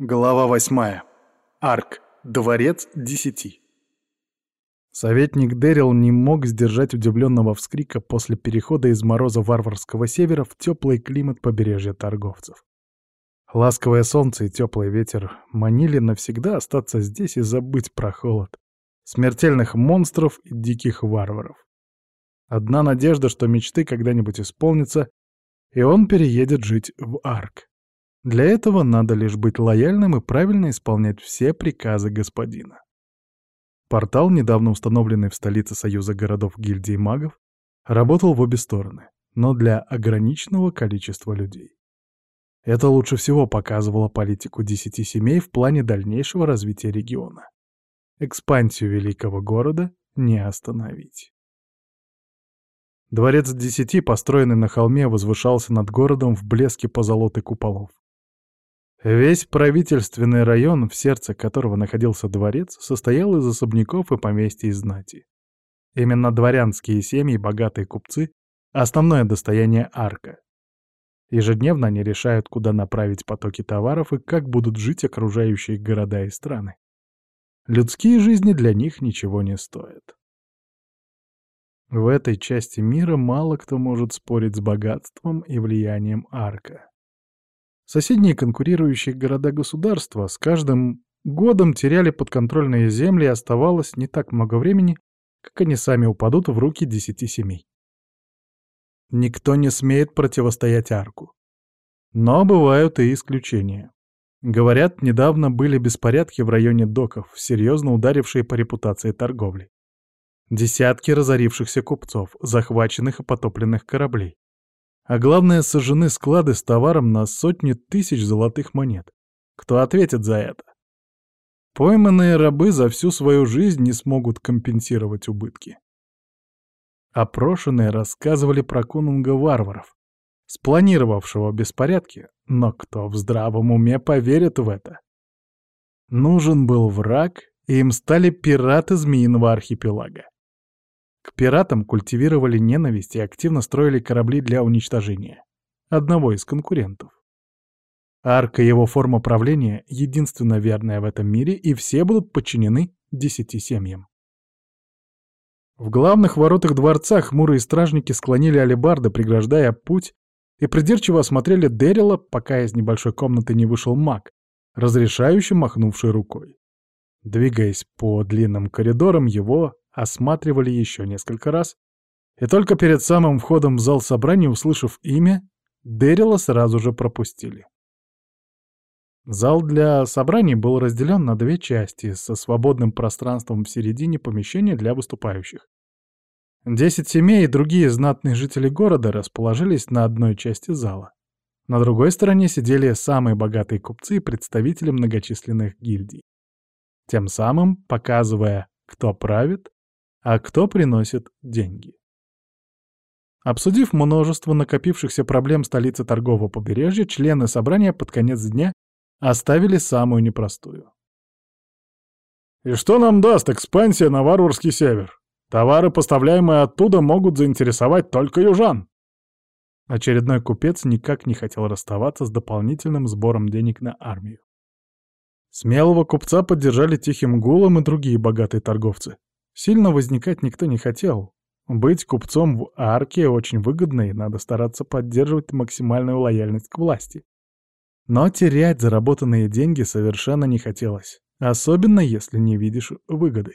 Глава восьмая. Арк. Дворец десяти. Советник Дэрил не мог сдержать удивленного вскрика после перехода из мороза варварского севера в теплый климат побережья торговцев. Ласковое солнце и теплый ветер манили навсегда остаться здесь и забыть про холод, смертельных монстров и диких варваров. Одна надежда, что мечты когда-нибудь исполнятся, и он переедет жить в Арк. Для этого надо лишь быть лояльным и правильно исполнять все приказы господина. Портал, недавно установленный в столице Союза городов гильдии магов, работал в обе стороны, но для ограниченного количества людей. Это лучше всего показывало политику десяти семей в плане дальнейшего развития региона. Экспансию великого города не остановить. Дворец десяти, построенный на холме, возвышался над городом в блеске позолоты куполов. Весь правительственный район, в сердце которого находился дворец, состоял из особняков и поместьй знати. Именно дворянские семьи, богатые купцы — основное достояние арка. Ежедневно они решают, куда направить потоки товаров и как будут жить окружающие города и страны. Людские жизни для них ничего не стоят. В этой части мира мало кто может спорить с богатством и влиянием арка. Соседние конкурирующие города-государства с каждым годом теряли подконтрольные земли и оставалось не так много времени, как они сами упадут в руки десяти семей. Никто не смеет противостоять арку. Но бывают и исключения. Говорят, недавно были беспорядки в районе доков, серьезно ударившие по репутации торговли. Десятки разорившихся купцов, захваченных и потопленных кораблей. А главное, сожжены склады с товаром на сотни тысяч золотых монет. Кто ответит за это? Пойманные рабы за всю свою жизнь не смогут компенсировать убытки. Опрошенные рассказывали про конунга варваров, спланировавшего беспорядки, но кто в здравом уме поверит в это? Нужен был враг, и им стали пираты Змеиного архипелага. К пиратам культивировали ненависть и активно строили корабли для уничтожения. Одного из конкурентов. Арка и его форма правления — единственно верная в этом мире, и все будут подчинены десяти семьям. В главных воротах дворца хмурые стражники склонили алебарды, преграждая путь, и придирчиво осмотрели Дэрила, пока из небольшой комнаты не вышел маг, разрешающий махнувший рукой. Двигаясь по длинным коридорам, его осматривали еще несколько раз, и только перед самым входом в зал собрания, услышав имя, Дэрила сразу же пропустили. Зал для собраний был разделен на две части со свободным пространством в середине помещения для выступающих. Десять семей и другие знатные жители города расположились на одной части зала. На другой стороне сидели самые богатые купцы и представители многочисленных гильдий. Тем самым показывая, кто правит, а кто приносит деньги. Обсудив множество накопившихся проблем столицы торгового побережья, члены собрания под конец дня оставили самую непростую. «И что нам даст экспансия на варварский север? Товары, поставляемые оттуда, могут заинтересовать только южан». Очередной купец никак не хотел расставаться с дополнительным сбором денег на армию. Смелого купца поддержали тихим гулом и другие богатые торговцы. Сильно возникать никто не хотел. Быть купцом в арке очень выгодно, и надо стараться поддерживать максимальную лояльность к власти. Но терять заработанные деньги совершенно не хотелось, особенно если не видишь выгоды.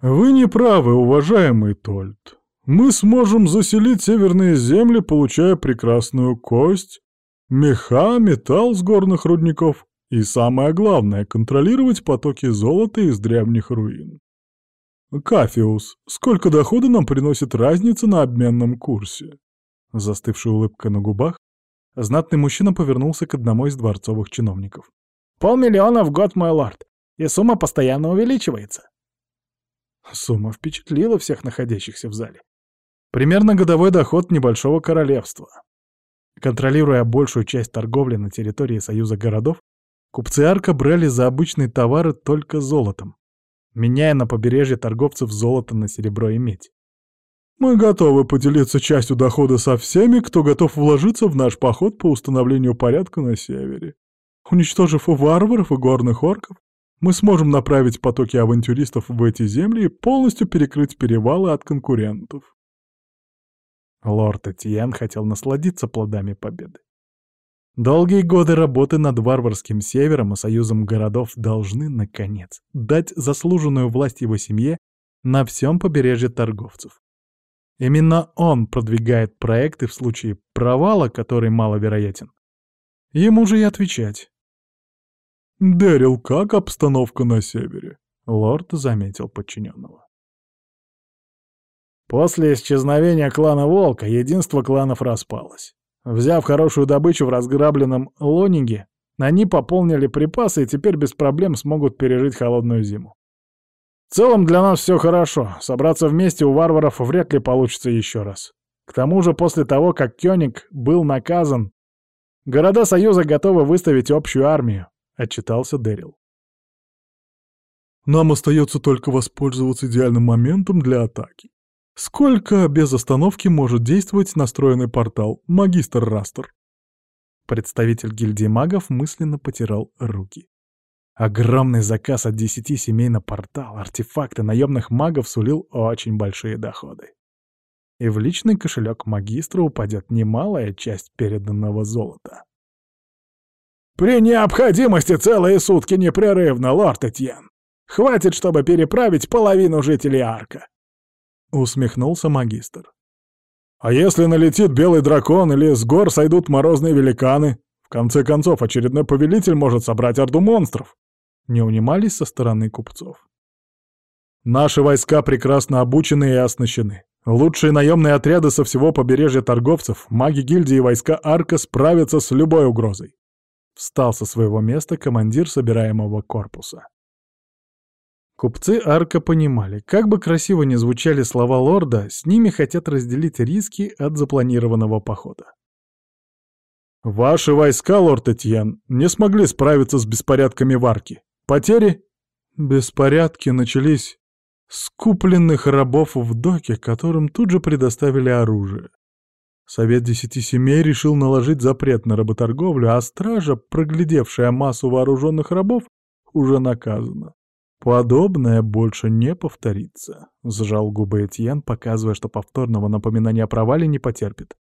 «Вы не правы, уважаемый Тольт. Мы сможем заселить северные земли, получая прекрасную кость, меха, металл с горных рудников и, самое главное, контролировать потоки золота из древних руин. «Кафиус, сколько дохода нам приносит разница на обменном курсе?» Застывшая улыбка на губах, знатный мужчина повернулся к одному из дворцовых чиновников. «Полмиллиона в год, мой лорд, и сумма постоянно увеличивается». Сумма впечатлила всех находящихся в зале. Примерно годовой доход небольшого королевства. Контролируя большую часть торговли на территории Союза городов, купцы Арка брали за обычные товары только золотом меняя на побережье торговцев золото на серебро и медь. «Мы готовы поделиться частью дохода со всеми, кто готов вложиться в наш поход по установлению порядка на севере», Уничтожив варваров и горных орков, мы сможем направить потоки авантюристов в эти земли и полностью перекрыть перевалы от конкурентов. Лорд Этьен хотел насладиться плодами победы. Долгие годы работы над варварским севером и союзом городов должны, наконец, дать заслуженную власть его семье на всем побережье торговцев. Именно он продвигает проекты в случае провала, который маловероятен. Ему же и отвечать. «Дэрил, как обстановка на севере?» — лорд заметил подчиненного. После исчезновения клана Волка единство кланов распалось. Взяв хорошую добычу в разграбленном Лонинге, они пополнили припасы и теперь без проблем смогут пережить холодную зиму. В целом для нас все хорошо. Собраться вместе у варваров вряд ли получится еще раз. К тому же после того, как Кёник был наказан, города Союза готовы выставить общую армию, — отчитался Дэрил. Нам остается только воспользоваться идеальным моментом для атаки. Сколько без остановки может действовать настроенный портал «Магистр Растер»?» Представитель гильдии магов мысленно потирал руки. Огромный заказ от десяти семей на портал, артефакты наемных магов сулил очень большие доходы. И в личный кошелек магистра упадет немалая часть переданного золота. «При необходимости целые сутки непрерывно, лорд Этьен. Хватит, чтобы переправить половину жителей Арка. Усмехнулся магистр. А если налетит белый дракон или с гор сойдут морозные великаны? В конце концов, очередной повелитель может собрать орду монстров. Не унимались со стороны купцов. Наши войска прекрасно обучены и оснащены. Лучшие наемные отряды со всего побережья торговцев, маги гильдии и войска Арка справятся с любой угрозой. Встал со своего места командир собираемого корпуса. Купцы Арка понимали, как бы красиво ни звучали слова лорда, с ними хотят разделить риски от запланированного похода. «Ваши войска, лорд Этьен, не смогли справиться с беспорядками в Арке. Потери?» Беспорядки начались с купленных рабов в доке, которым тут же предоставили оружие. Совет Десяти Семей решил наложить запрет на работорговлю, а стража, проглядевшая массу вооруженных рабов, уже наказана. «Подобное больше не повторится», — сжал губы Этьен, показывая, что повторного напоминания о провале не потерпит.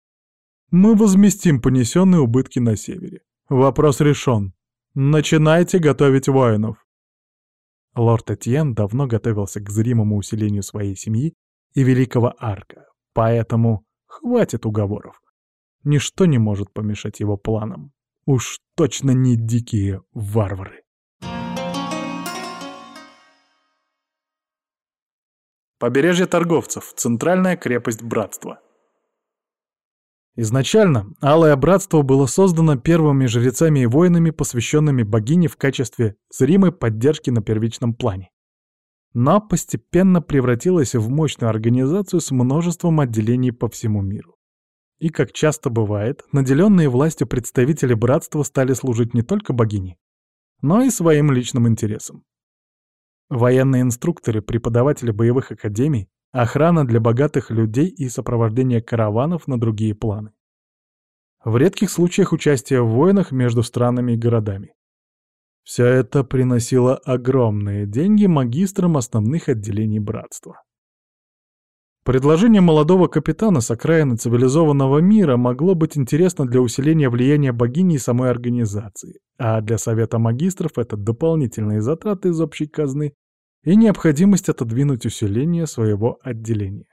«Мы возместим понесенные убытки на севере. Вопрос решен. Начинайте готовить воинов». Лорд Этьен давно готовился к зримому усилению своей семьи и Великого Арка, поэтому хватит уговоров. Ничто не может помешать его планам. Уж точно не дикие варвары. Побережье торговцев. Центральная крепость Братства. Изначально Алое Братство было создано первыми жрецами и воинами, посвященными богине в качестве зримой поддержки на первичном плане. Но постепенно превратилось в мощную организацию с множеством отделений по всему миру. И, как часто бывает, наделенные властью представители братства стали служить не только богине, но и своим личным интересам. Военные инструкторы, преподаватели боевых академий, охрана для богатых людей и сопровождение караванов на другие планы. В редких случаях участие в войнах между странами и городами. Все это приносило огромные деньги магистрам основных отделений братства. Предложение молодого капитана с окраины цивилизованного мира могло быть интересно для усиления влияния богини и самой организации, а для Совета магистров это дополнительные затраты из общей казны и необходимость отодвинуть усиление своего отделения.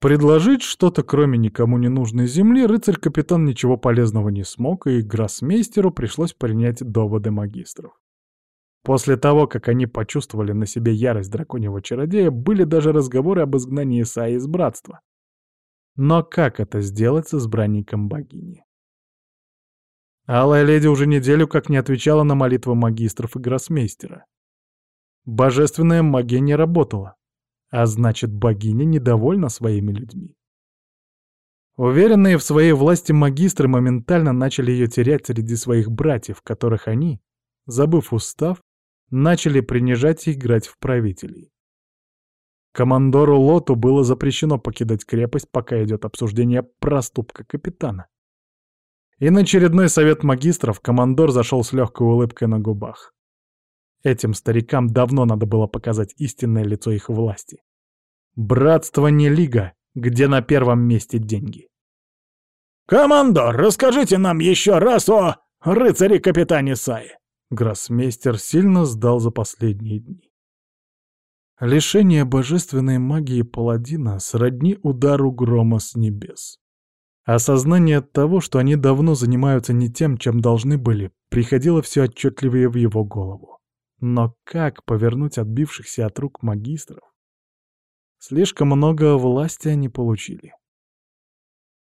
Предложить что-то, кроме никому не нужной земли, рыцарь-капитан ничего полезного не смог, и гроссмейстеру пришлось принять доводы магистров. После того, как они почувствовали на себе ярость драконьего чародея, были даже разговоры об изгнании Исаи из братства. Но как это сделать с избранником богини? Алая леди уже неделю как не отвечала на молитвы магистров и гроссмейстера. Божественная магия не работала, а значит, богиня недовольна своими людьми. Уверенные в своей власти магистры моментально начали ее терять среди своих братьев, которых они, забыв устав, начали принижать и играть в правителей. Командору Лоту было запрещено покидать крепость, пока идет обсуждение проступка капитана. И на очередной совет магистров командор зашел с легкой улыбкой на губах. Этим старикам давно надо было показать истинное лицо их власти. Братство не лига, где на первом месте деньги. «Командор, расскажите нам еще раз о рыцаре-капитане Сае!» Гроссмейстер сильно сдал за последние дни. Лишение божественной магии паладина сродни удару грома с небес. Осознание того, что они давно занимаются не тем, чем должны были, приходило все отчетливее в его голову. Но как повернуть отбившихся от рук магистров? Слишком много власти они получили.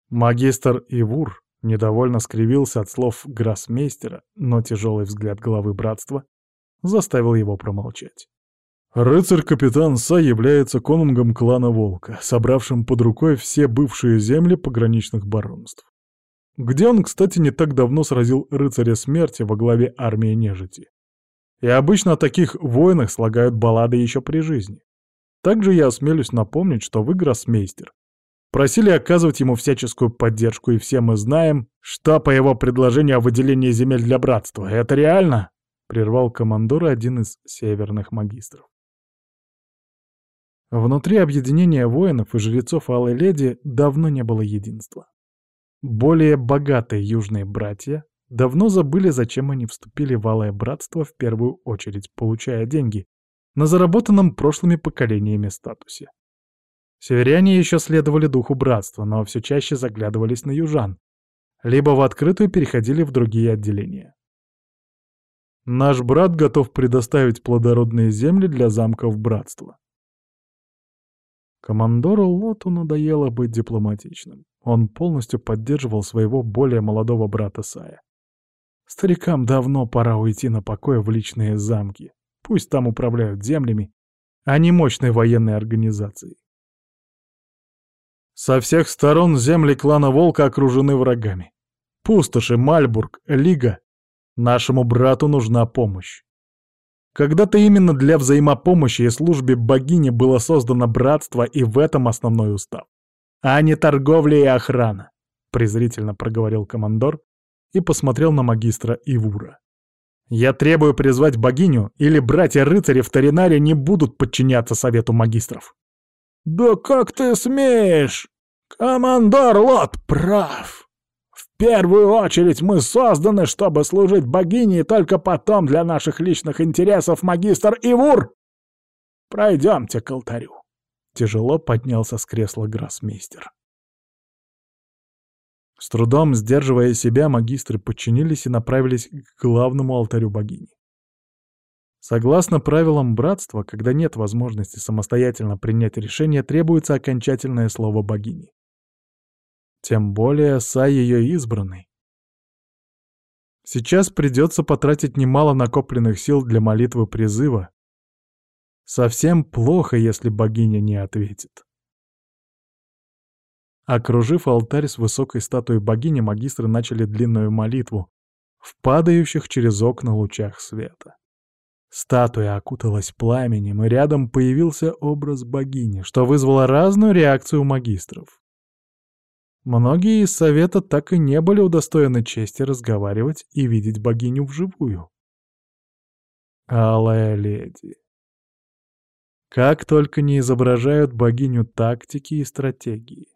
Магистр Ивур недовольно скривился от слов гроссмейстера, но тяжелый взгляд главы братства заставил его промолчать. Рыцарь-капитан Са является конунгом клана Волка, собравшим под рукой все бывшие земли пограничных баронств. Где он, кстати, не так давно сразил рыцаря смерти во главе армии нежити. И обычно о таких войнах слагают баллады еще при жизни. Также я осмелюсь напомнить, что вы, гроссмейстер, просили оказывать ему всяческую поддержку, и все мы знаем, что по его предложению о выделении земель для братства. Это реально? Прервал командора один из северных магистров. Внутри объединения воинов и жрецов Алой Леди давно не было единства. Более богатые южные братья давно забыли, зачем они вступили в Алое Братство в первую очередь, получая деньги на заработанном прошлыми поколениями статусе. Северяне еще следовали духу братства, но все чаще заглядывались на южан, либо в открытую переходили в другие отделения. Наш брат готов предоставить плодородные земли для замков братства. Командору Лоту надоело быть дипломатичным. Он полностью поддерживал своего более молодого брата Сая. Старикам давно пора уйти на покой в личные замки. Пусть там управляют землями, а не мощной военной организацией. Со всех сторон земли клана Волка окружены врагами. Пустоши, Мальбург, Лига. Нашему брату нужна помощь. Когда-то именно для взаимопомощи и службе богини было создано братство и в этом основной устав. А не торговля и охрана, презрительно проговорил командор и посмотрел на магистра Ивура. Я требую призвать богиню, или братья-рыцари в Таринаре не будут подчиняться совету магистров. «Да как ты смеешь? Командор Лот прав!» первую очередь мы созданы, чтобы служить богине, и только потом для наших личных интересов магистр Ивур. Пройдемте к алтарю. Тяжело поднялся с кресла гроссмейстер. С трудом сдерживая себя, магистры подчинились и направились к главному алтарю богини. Согласно правилам братства, когда нет возможности самостоятельно принять решение, требуется окончательное слово богини. Тем более Са ее избранный. Сейчас придется потратить немало накопленных сил для молитвы призыва. Совсем плохо, если богиня не ответит. Окружив алтарь с высокой статуей богини, магистры начали длинную молитву в падающих через окна лучах света. Статуя окуталась пламенем, и рядом появился образ богини, что вызвало разную реакцию магистров. Многие из Совета так и не были удостоены чести разговаривать и видеть богиню вживую. Алая леди. Как только не изображают богиню тактики и стратегии.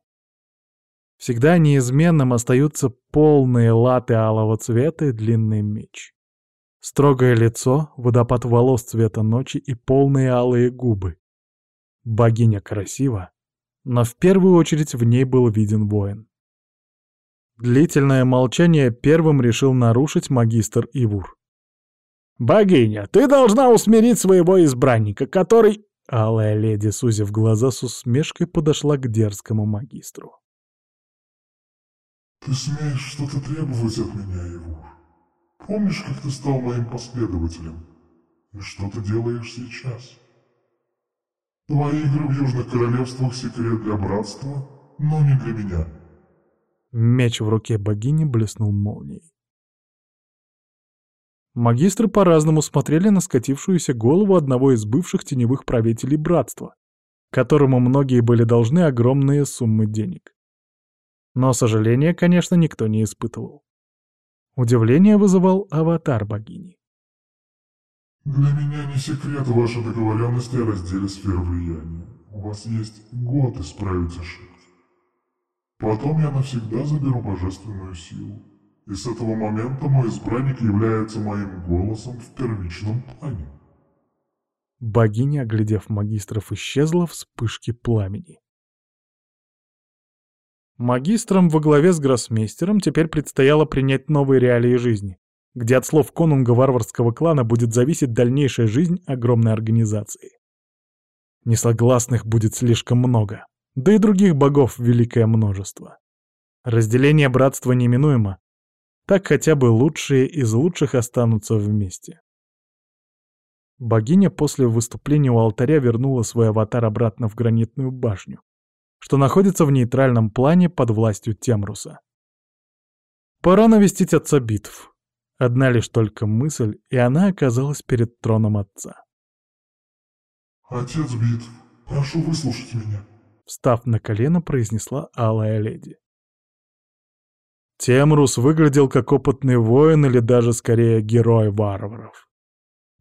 Всегда неизменным остаются полные латы алого цвета и длинный меч. Строгое лицо, водопад волос цвета ночи и полные алые губы. Богиня красива, но в первую очередь в ней был виден воин. Длительное молчание первым решил нарушить магистр Ивур. «Богиня, ты должна усмирить своего избранника, который...» Алая леди, сузив глаза с усмешкой, подошла к дерзкому магистру. «Ты смеешь что-то требовать от меня, Ивур? Помнишь, как ты стал моим последователем? И что ты делаешь сейчас?» Твои игры в Южных Королевствах — секрет для братства, но не для меня. Меч в руке богини блеснул молнией. Магистры по-разному смотрели на скатившуюся голову одного из бывших теневых правителей братства, которому многие были должны огромные суммы денег. Но сожаления, конечно, никто не испытывал. Удивление вызывал аватар богини. Для меня не секрет ваша договоренности о разделе сфер влияния. У вас есть год исправить ошибки. Потом я навсегда заберу божественную силу. И с этого момента мой избранник является моим голосом в первичном плане. Богиня, оглядев магистров, исчезла в вспышке пламени. Магистрам во главе с гроссмейстером теперь предстояло принять новые реалии жизни, где от слов конунга варварского клана будет зависеть дальнейшая жизнь огромной организации. Несогласных будет слишком много, да и других богов великое множество. Разделение братства неминуемо, так хотя бы лучшие из лучших останутся вместе. Богиня после выступления у алтаря вернула свой аватар обратно в гранитную башню, что находится в нейтральном плане под властью Темруса. Пора навестить отца битв. Одна лишь только мысль, и она оказалась перед троном отца. «Отец битв, прошу выслушать меня», — встав на колено, произнесла алая леди. Темрус выглядел как опытный воин или даже скорее герой варваров.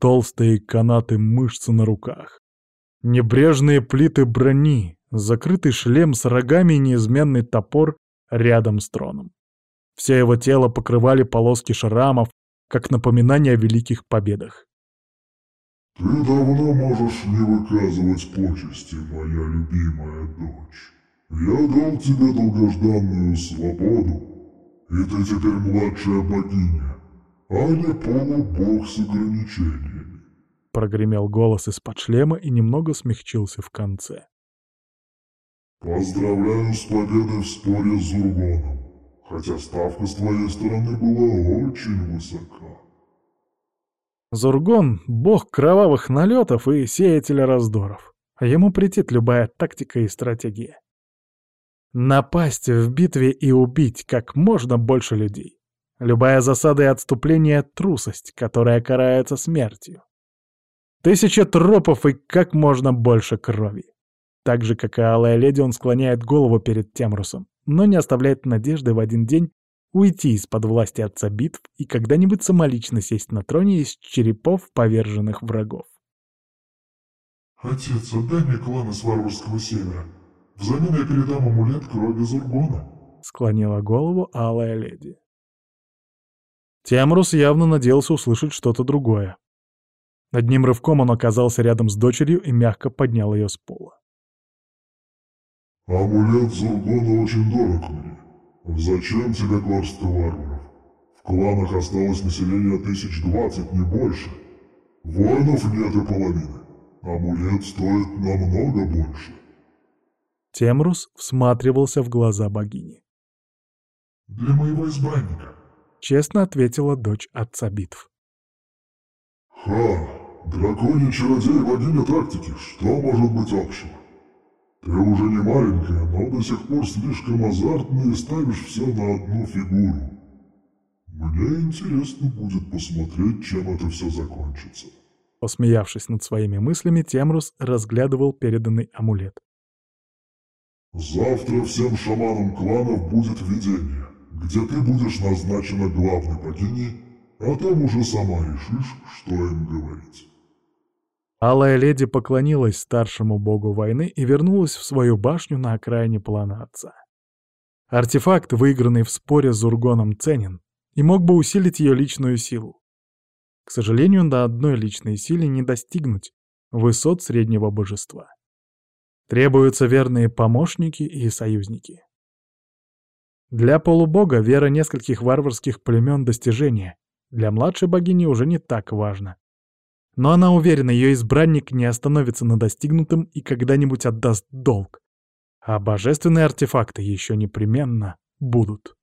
Толстые канаты мышц на руках, небрежные плиты брони, закрытый шлем с рогами и неизменный топор рядом с троном. Все его тело покрывали полоски шрамов, как напоминание о великих победах. «Ты давно можешь не выказывать почести, моя любимая дочь. Я дал тебе долгожданную свободу, и ты теперь младшая богиня, а не полубог с ограничениями. Прогремел голос из-под шлема и немного смягчился в конце. Поздравляю с победой в споре с Зургоном, хотя ставка с твоей стороны была очень высока. Зургон — бог кровавых налетов и сеятель раздоров. А ему претит любая тактика и стратегия. Напасть в битве и убить как можно больше людей. Любая засада и отступление — трусость, которая карается смертью. Тысяча тропов и как можно больше крови. Так же, как и Алая Леди, он склоняет голову перед Темрусом, но не оставляет надежды в один день уйти из-под власти отца битв и когда-нибудь самолично сесть на троне из черепов поверженных врагов. «Отец, отдай мне клан из варварского севера», Взамен я передам амулет крови Зургона. Склонила голову алая леди. Темрус явно надеялся услышать что-то другое. Одним рывком он оказался рядом с дочерью и мягко поднял ее с пола. «Амулет Зургона очень дорог мне. Зачем тебе горстка варваров? В кланах осталось население тысяч двадцать, не больше. Воинов нет и половины. Амулет стоит намного больше. Темрус всматривался в глаза богини. «Для моего избранника», — честно ответила дочь отца битв. «Ха, драконий чародей богиня тактики, что может быть общего? Ты уже не маленькая, но до сих пор слишком азартно и ставишь все на одну фигуру. Мне интересно будет посмотреть, чем это все закончится». Посмеявшись над своими мыслями, Темрус разглядывал переданный амулет. Завтра всем шаманам кланов будет видение, где ты будешь назначена главной богиней, а там уже сама решишь, что им говорить. Алая леди поклонилась старшему богу войны и вернулась в свою башню на окраине плана. Артефакт, выигранный в споре с Зургоном, ценен и мог бы усилить ее личную силу. К сожалению, на одной личной силе не достигнуть высот среднего божества. Требуются верные помощники и союзники. Для полубога вера нескольких варварских племен — достижение. Для младшей богини уже не так важно. Но она уверена, ее избранник не остановится на достигнутом и когда-нибудь отдаст долг. А божественные артефакты еще непременно будут.